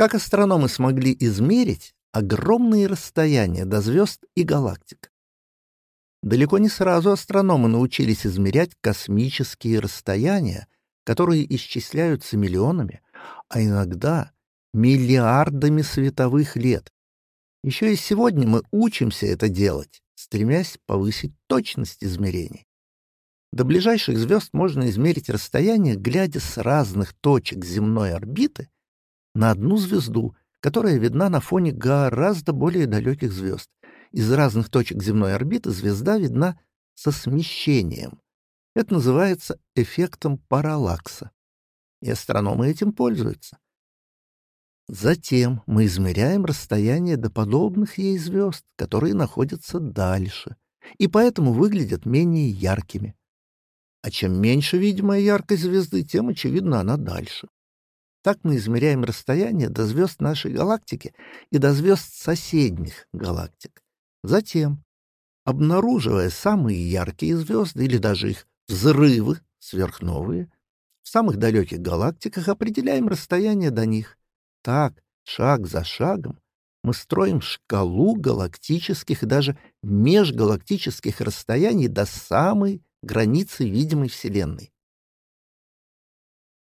Как астрономы смогли измерить огромные расстояния до звезд и галактик? Далеко не сразу астрономы научились измерять космические расстояния, которые исчисляются миллионами, а иногда миллиардами световых лет. Еще и сегодня мы учимся это делать, стремясь повысить точность измерений. До ближайших звезд можно измерить расстояние, глядя с разных точек земной орбиты на одну звезду, которая видна на фоне гораздо более далеких звезд. Из разных точек земной орбиты звезда видна со смещением. Это называется эффектом параллакса. И астрономы этим пользуются. Затем мы измеряем расстояние до подобных ей звезд, которые находятся дальше, и поэтому выглядят менее яркими. А чем меньше видимая яркость звезды, тем, очевидно, она дальше. Так мы измеряем расстояние до звезд нашей галактики и до звезд соседних галактик. Затем, обнаруживая самые яркие звезды или даже их взрывы, сверхновые, в самых далеких галактиках определяем расстояние до них. Так, шаг за шагом, мы строим шкалу галактических и даже межгалактических расстояний до самой границы видимой Вселенной.